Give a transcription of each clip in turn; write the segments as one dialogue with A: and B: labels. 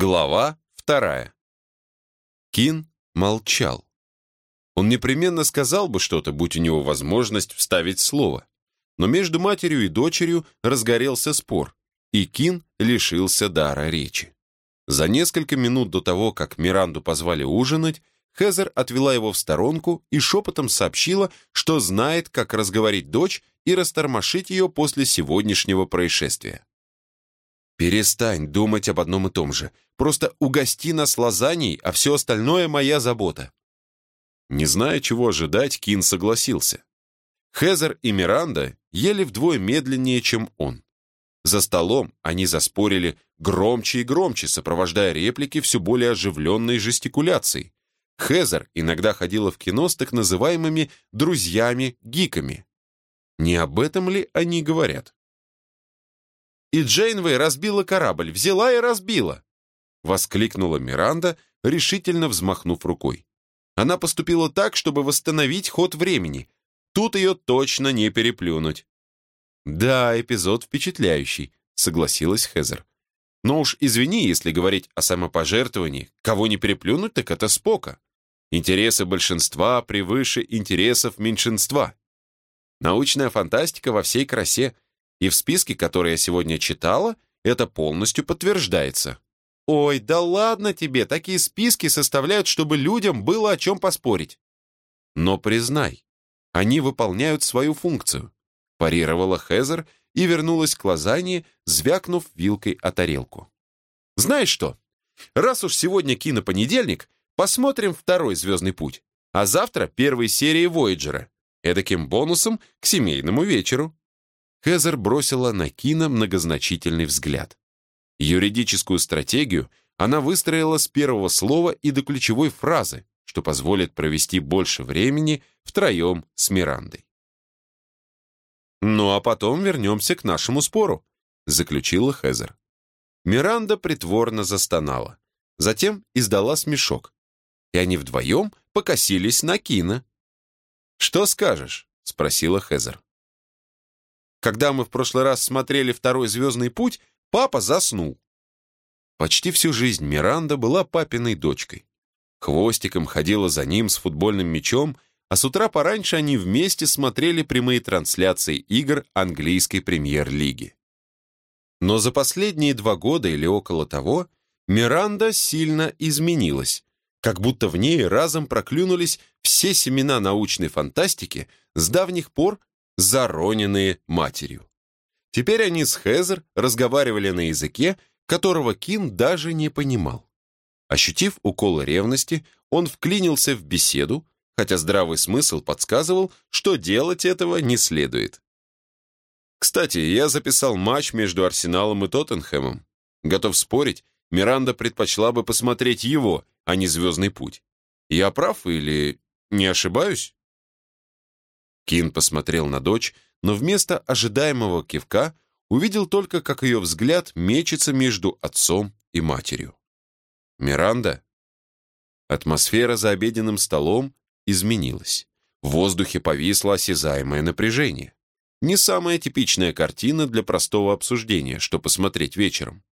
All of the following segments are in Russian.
A: Глава вторая. Кин молчал. Он непременно сказал бы что-то, будь у него возможность вставить слово. Но между матерью и дочерью разгорелся спор, и Кин лишился дара речи. За несколько минут до того, как Миранду позвали ужинать, Хезер отвела его в сторонку и шепотом сообщила, что знает, как разговорить дочь и растормошить ее после сегодняшнего происшествия. «Перестань думать об одном и том же. Просто угости нас лазаньей, а все остальное моя забота». Не зная, чего ожидать, Кин согласился. Хезер и Миранда ели вдвое медленнее, чем он. За столом они заспорили громче и громче, сопровождая реплики все более оживленной жестикуляцией. Хезер иногда ходила в кино с так называемыми «друзьями-гиками». Не об этом ли они говорят? И Джейнвей разбила корабль, взяла и разбила!» — воскликнула Миранда, решительно взмахнув рукой. Она поступила так, чтобы восстановить ход времени. Тут ее точно не переплюнуть. «Да, эпизод впечатляющий», — согласилась Хезер. «Но уж извини, если говорить о самопожертвовании, кого не переплюнуть, так это Спока. Интересы большинства превыше интересов меньшинства. Научная фантастика во всей красе — и в списке, который я сегодня читала, это полностью подтверждается. Ой, да ладно тебе, такие списки составляют, чтобы людям было о чем поспорить. Но признай, они выполняют свою функцию, парировала Хезер и вернулась к лазанье, звякнув вилкой о тарелку. Знаешь что, раз уж сегодня кинопонедельник, посмотрим второй «Звездный путь», а завтра первой серии «Вояджера», эдаким бонусом к семейному вечеру. Хезер бросила на Кина многозначительный взгляд. Юридическую стратегию она выстроила с первого слова и до ключевой фразы, что позволит провести больше времени втроем с Мирандой. «Ну а потом вернемся к нашему спору», — заключила Хезер. Миранда притворно застонала, затем издала смешок, и они вдвоем покосились на Кина. «Что скажешь?» — спросила Хезер. Когда мы в прошлый раз смотрели «Второй звездный путь», папа заснул. Почти всю жизнь Миранда была папиной дочкой. Хвостиком ходила за ним с футбольным мячом, а с утра пораньше они вместе смотрели прямые трансляции игр английской премьер-лиги. Но за последние два года или около того Миранда сильно изменилась, как будто в ней разом проклюнулись все семена научной фантастики, с давних пор зароненные матерью. Теперь они с Хезер разговаривали на языке, которого Кин даже не понимал. Ощутив укол ревности, он вклинился в беседу, хотя здравый смысл подсказывал, что делать этого не следует. Кстати, я записал матч между Арсеналом и Тоттенхэмом. Готов спорить, Миранда предпочла бы посмотреть его, а не «Звездный путь». Я прав или не ошибаюсь? Кин посмотрел на дочь, но вместо ожидаемого кивка увидел только, как ее взгляд мечется между отцом и матерью. «Миранда?» Атмосфера за обеденным столом изменилась. В воздухе повисло осязаемое напряжение. Не самая типичная картина для простого обсуждения, что посмотреть вечером.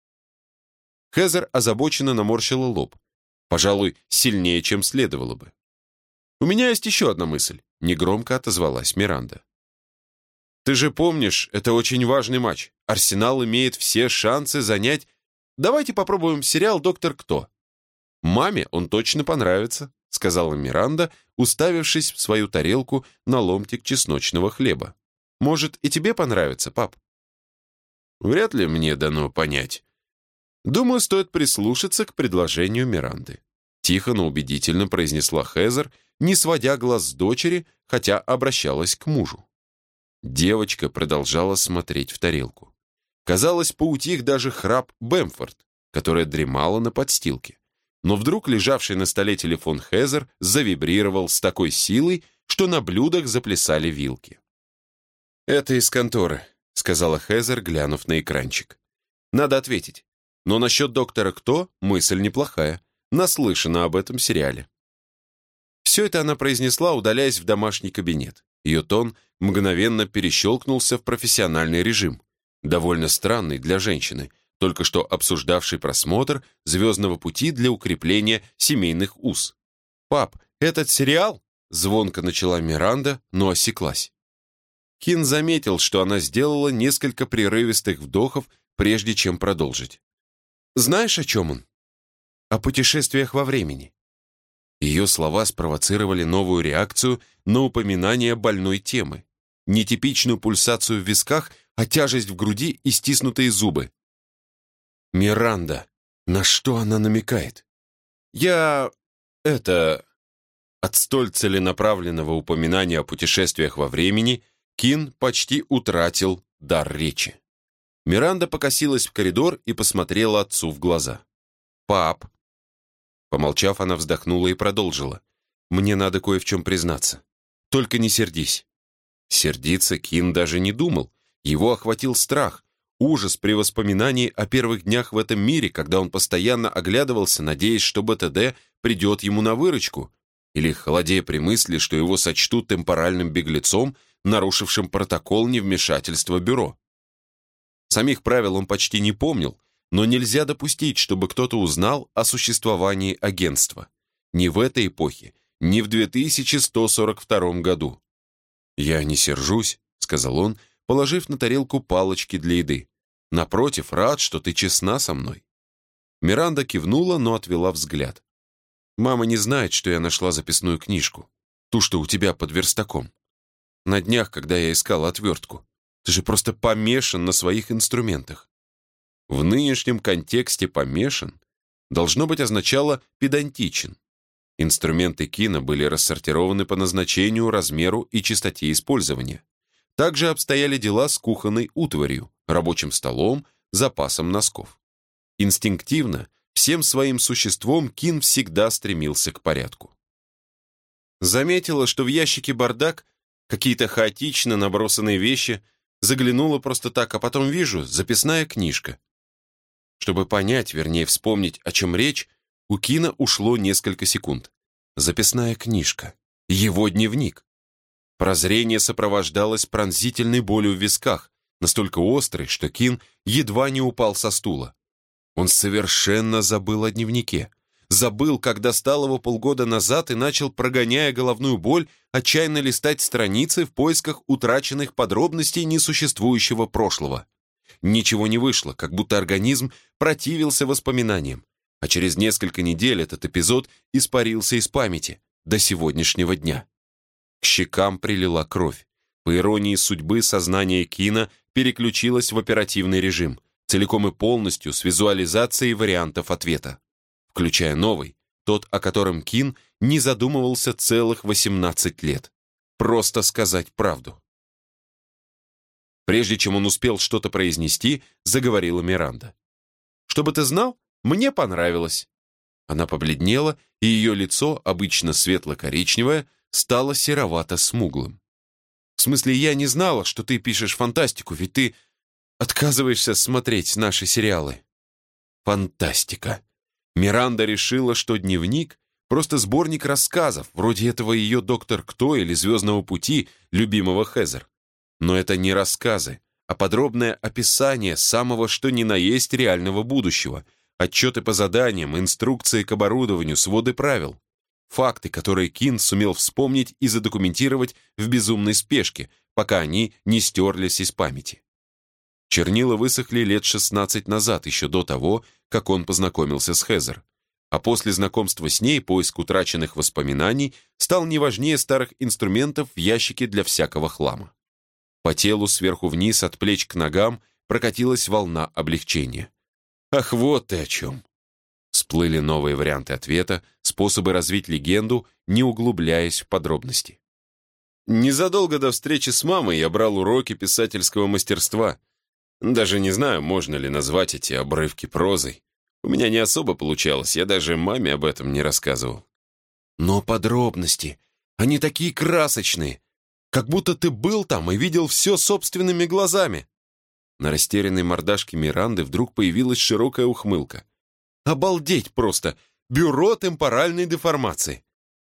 A: Хезер озабоченно наморщила лоб. Пожалуй, сильнее, чем следовало бы. «У меня есть еще одна мысль», — негромко отозвалась Миранда. «Ты же помнишь, это очень важный матч. Арсенал имеет все шансы занять... Давайте попробуем сериал «Доктор Кто». Маме он точно понравится», — сказала Миранда, уставившись в свою тарелку на ломтик чесночного хлеба. «Может, и тебе понравится, пап?» «Вряд ли мне дано понять. Думаю, стоит прислушаться к предложению Миранды». Тихо, но убедительно произнесла Хезер — не сводя глаз с дочери, хотя обращалась к мужу. Девочка продолжала смотреть в тарелку. Казалось, поутих даже храп Бэмфорд, которая дремала на подстилке. Но вдруг лежавший на столе телефон Хезер завибрировал с такой силой, что на блюдах заплясали вилки. «Это из конторы», — сказала Хезер, глянув на экранчик. «Надо ответить. Но насчет доктора Кто мысль неплохая. Наслышана об этом сериале». Все это она произнесла, удаляясь в домашний кабинет. Ее тон мгновенно перещелкнулся в профессиональный режим, довольно странный для женщины, только что обсуждавший просмотр «Звездного пути» для укрепления семейных уз. «Пап, этот сериал?» — звонко начала Миранда, но осеклась. Кин заметил, что она сделала несколько прерывистых вдохов, прежде чем продолжить. «Знаешь, о чем он?» «О путешествиях во времени». Ее слова спровоцировали новую реакцию на упоминание больной темы. Нетипичную пульсацию в висках, а тяжесть в груди и стиснутые зубы. «Миранда, на что она намекает?» «Я... это...» От столь целенаправленного упоминания о путешествиях во времени Кин почти утратил дар речи. Миранда покосилась в коридор и посмотрела отцу в глаза. «Пап!» Помолчав, она вздохнула и продолжила. «Мне надо кое в чем признаться. Только не сердись». Сердиться Кин даже не думал. Его охватил страх, ужас при воспоминании о первых днях в этом мире, когда он постоянно оглядывался, надеясь, что БТД придет ему на выручку, или холодея при мысли, что его сочтут темпоральным беглецом, нарушившим протокол невмешательства бюро. Самих правил он почти не помнил, но нельзя допустить, чтобы кто-то узнал о существовании агентства. Ни в этой эпохе, ни в 2142 году. «Я не сержусь», — сказал он, положив на тарелку палочки для еды. «Напротив, рад, что ты честна со мной». Миранда кивнула, но отвела взгляд. «Мама не знает, что я нашла записную книжку, ту, что у тебя под верстаком. На днях, когда я искал отвертку. Ты же просто помешан на своих инструментах. В нынешнем контексте «помешан» должно быть означало «педантичен». Инструменты кино были рассортированы по назначению, размеру и частоте использования. Также обстояли дела с кухонной утварью, рабочим столом, запасом носков. Инстинктивно, всем своим существом Кин всегда стремился к порядку. Заметила, что в ящике бардак какие-то хаотично набросанные вещи, заглянула просто так, а потом вижу записная книжка. Чтобы понять, вернее вспомнить, о чем речь, у Кина ушло несколько секунд. Записная книжка. Его дневник. Прозрение сопровождалось пронзительной болью в висках, настолько острой, что Кин едва не упал со стула. Он совершенно забыл о дневнике. Забыл, как достал его полгода назад и начал, прогоняя головную боль, отчаянно листать страницы в поисках утраченных подробностей несуществующего прошлого. Ничего не вышло, как будто организм противился воспоминаниям. А через несколько недель этот эпизод испарился из памяти до сегодняшнего дня. К щекам прилила кровь. По иронии судьбы, сознание Кина переключилось в оперативный режим, целиком и полностью с визуализацией вариантов ответа, включая новый, тот, о котором Кин не задумывался целых 18 лет. Просто сказать правду. Прежде чем он успел что-то произнести, заговорила Миранда. «Чтобы ты знал, мне понравилось». Она побледнела, и ее лицо, обычно светло-коричневое, стало серовато-смуглым. «В смысле, я не знала, что ты пишешь фантастику, ведь ты отказываешься смотреть наши сериалы». Фантастика. Миранда решила, что дневник — просто сборник рассказов, вроде этого ее «Доктор Кто» или «Звездного пути» любимого Хезер. Но это не рассказы, а подробное описание самого что ни на есть реального будущего, отчеты по заданиям, инструкции к оборудованию, своды правил. Факты, которые Кин сумел вспомнить и задокументировать в безумной спешке, пока они не стерлись из памяти. Чернила высохли лет 16 назад, еще до того, как он познакомился с Хезер. А после знакомства с ней поиск утраченных воспоминаний стал не важнее старых инструментов в ящике для всякого хлама. По телу сверху вниз, от плеч к ногам, прокатилась волна облегчения. «Ах, вот ты о чем!» Всплыли новые варианты ответа, способы развить легенду, не углубляясь в подробности. Незадолго до встречи с мамой я брал уроки писательского мастерства. Даже не знаю, можно ли назвать эти обрывки прозой. У меня не особо получалось, я даже маме об этом не рассказывал. Но подробности, они такие красочные, как будто ты был там и видел все собственными глазами». На растерянной мордашке Миранды вдруг появилась широкая ухмылка. «Обалдеть просто! Бюро темпоральной деформации!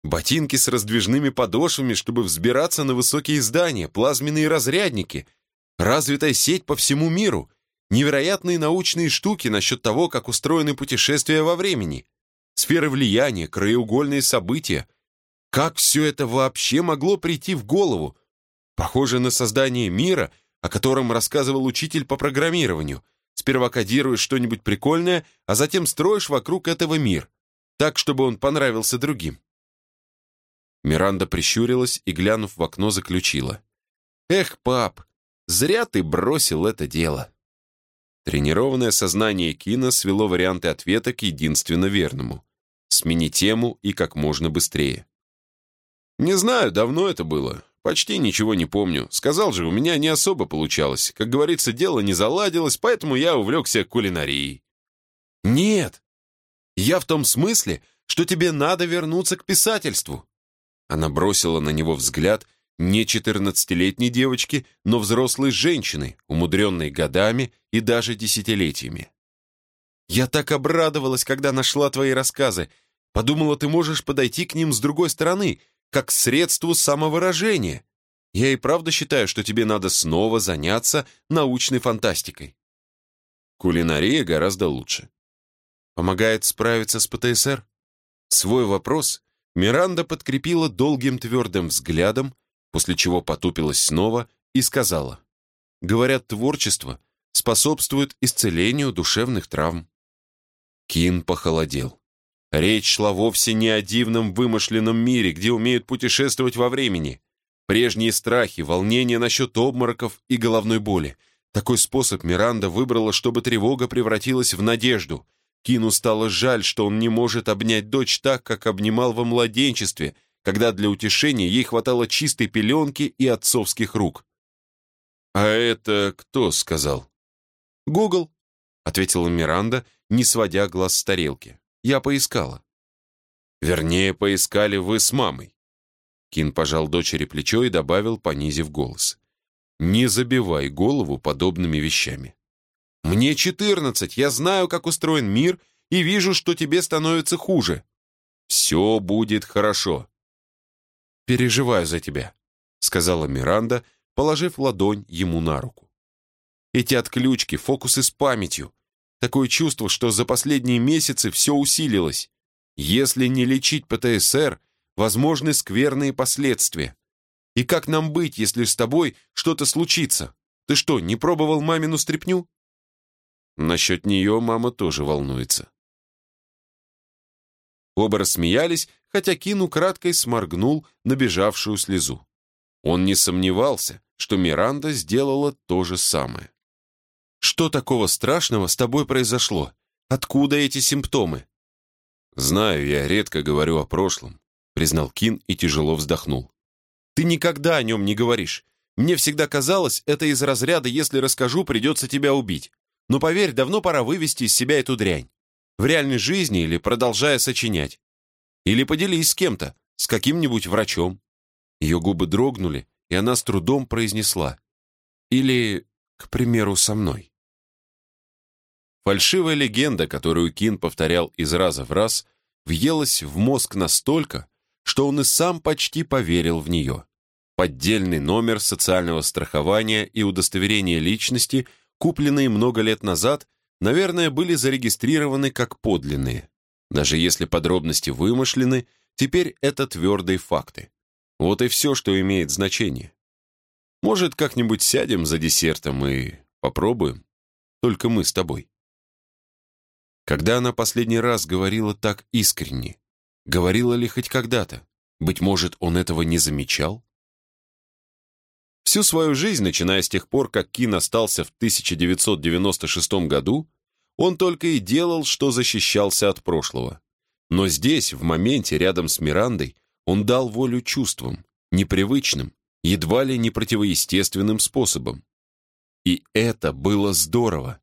A: Ботинки с раздвижными подошвами, чтобы взбираться на высокие здания, плазменные разрядники, развитая сеть по всему миру. невероятные научные штуки насчет того, как устроены путешествия во времени, сферы влияния, краеугольные события. Как все это вообще могло прийти в голову? Похоже на создание мира, о котором рассказывал учитель по программированию. Сперва кодируешь что-нибудь прикольное, а затем строишь вокруг этого мир, так, чтобы он понравился другим. Миранда прищурилась и, глянув в окно, заключила. «Эх, пап, зря ты бросил это дело». Тренированное сознание Кина свело варианты ответа к единственно верному. Смени тему и как можно быстрее. «Не знаю, давно это было. Почти ничего не помню. Сказал же, у меня не особо получалось. Как говорится, дело не заладилось, поэтому я увлекся кулинарией». «Нет! Я в том смысле, что тебе надо вернуться к писательству». Она бросила на него взгляд не четырнадцатилетней девочки, но взрослой женщины, умудренной годами и даже десятилетиями. «Я так обрадовалась, когда нашла твои рассказы. Подумала, ты можешь подойти к ним с другой стороны, как к средству самовыражения. Я и правда считаю, что тебе надо снова заняться научной фантастикой». Кулинария гораздо лучше. Помогает справиться с ПТСР? Свой вопрос Миранда подкрепила долгим твердым взглядом, после чего потупилась снова и сказала, «Говорят, творчество способствует исцелению душевных травм». Кин похолодел. Речь шла вовсе не о дивном вымышленном мире, где умеют путешествовать во времени. Прежние страхи, волнения насчет обмороков и головной боли. Такой способ Миранда выбрала, чтобы тревога превратилась в надежду. Кину стало жаль, что он не может обнять дочь так, как обнимал во младенчестве — когда для утешения ей хватало чистой пеленки и отцовских рук. «А это кто сказал?» «Гугл», — ответила Миранда, не сводя глаз с тарелки. «Я поискала». «Вернее, поискали вы с мамой». Кин пожал дочери плечо и добавил, понизив голос. «Не забивай голову подобными вещами. Мне четырнадцать, я знаю, как устроен мир, и вижу, что тебе становится хуже. Все будет хорошо переживаю за тебя», — сказала Миранда, положив ладонь ему на руку. «Эти отключки, фокусы с памятью. Такое чувство, что за последние месяцы все усилилось. Если не лечить ПТСР, возможны скверные последствия. И как нам быть, если с тобой что-то случится? Ты что, не пробовал мамину стряпню?» Насчет нее мама тоже волнуется. Оба рассмеялись, хотя Кин украдкой сморгнул набежавшую слезу. Он не сомневался, что Миранда сделала то же самое. «Что такого страшного с тобой произошло? Откуда эти симптомы?» «Знаю, я редко говорю о прошлом», — признал Кин и тяжело вздохнул. «Ты никогда о нем не говоришь. Мне всегда казалось, это из разряда «если расскажу, придется тебя убить». Но поверь, давно пора вывести из себя эту дрянь. В реальной жизни или продолжая сочинять. Или поделись с кем-то, с каким-нибудь врачом. Ее губы дрогнули, и она с трудом произнесла. Или, к примеру, со мной. Фальшивая легенда, которую Кин повторял из раза в раз, въелась в мозг настолько, что он и сам почти поверил в нее. Поддельный номер социального страхования и удостоверение личности, купленные много лет назад, наверное, были зарегистрированы как подлинные. Даже если подробности вымышлены, теперь это твердые факты. Вот и все, что имеет значение. Может, как-нибудь сядем за десертом и попробуем? Только мы с тобой. Когда она последний раз говорила так искренне? Говорила ли хоть когда-то? Быть может, он этого не замечал? Всю свою жизнь, начиная с тех пор, как Кин остался в 1996 году, он только и делал, что защищался от прошлого. Но здесь, в моменте, рядом с Мирандой, он дал волю чувствам, непривычным, едва ли не противоестественным способом. И это было здорово.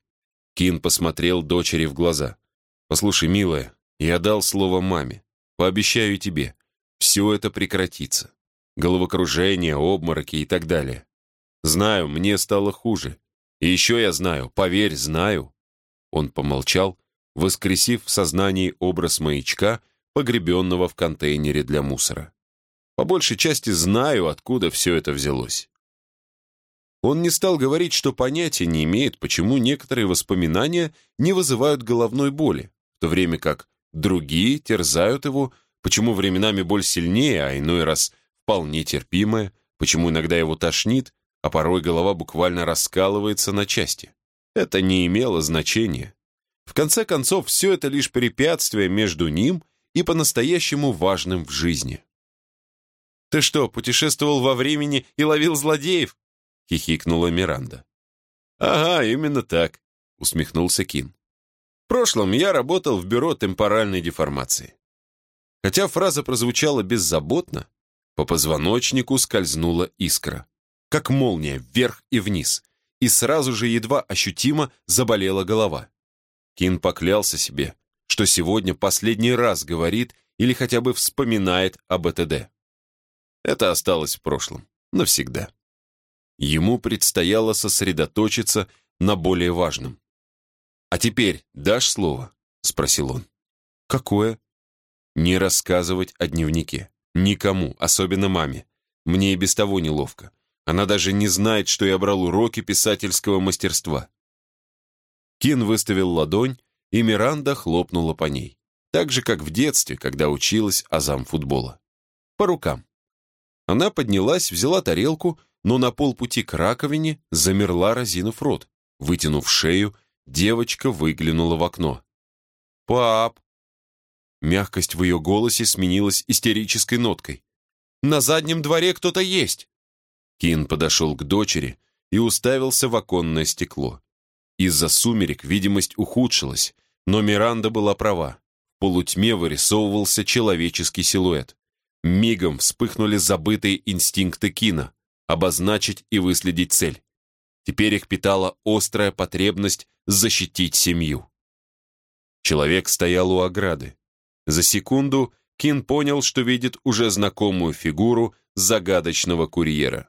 A: Кин посмотрел дочери в глаза. «Послушай, милая, я дал слово маме. Пообещаю тебе, все это прекратится. Головокружение, обмороки и так далее. Знаю, мне стало хуже. И еще я знаю, поверь, знаю, он помолчал, воскресив в сознании образ маячка, погребенного в контейнере для мусора. По большей части знаю, откуда все это взялось. Он не стал говорить, что понятия не имеет, почему некоторые воспоминания не вызывают головной боли, в то время как другие терзают его, почему временами боль сильнее, а иной раз вполне терпимая, почему иногда его тошнит, а порой голова буквально раскалывается на части. Это не имело значения. В конце концов, все это лишь препятствие между ним и по-настоящему важным в жизни. «Ты что, путешествовал во времени и ловил злодеев?» — хихикнула Миранда. «Ага, именно так», — усмехнулся Кин. «В прошлом я работал в бюро темпоральной деформации». Хотя фраза прозвучала беззаботно, по позвоночнику скользнула искра, как молния вверх и вниз, и сразу же едва ощутимо заболела голова. Кин поклялся себе, что сегодня последний раз говорит или хотя бы вспоминает об ЭТД. Это осталось в прошлом, навсегда. Ему предстояло сосредоточиться на более важном. «А теперь дашь слово?» — спросил он. «Какое?» «Не рассказывать о дневнике. Никому, особенно маме. Мне и без того неловко. Она даже не знает, что я брал уроки писательского мастерства». Кин выставил ладонь, и Миранда хлопнула по ней. Так же, как в детстве, когда училась азам футбола. По рукам. Она поднялась, взяла тарелку но на полпути к раковине замерла, разинув рот. Вытянув шею, девочка выглянула в окно. «Пап!» Мягкость в ее голосе сменилась истерической ноткой. «На заднем дворе кто-то есть!» Кин подошел к дочери и уставился в оконное стекло. Из-за сумерек видимость ухудшилась, но Миранда была права. В полутьме вырисовывался человеческий силуэт. Мигом вспыхнули забытые инстинкты Кина обозначить и выследить цель. Теперь их питала острая потребность защитить семью. Человек стоял у ограды. За секунду Кин понял, что видит уже знакомую фигуру загадочного курьера.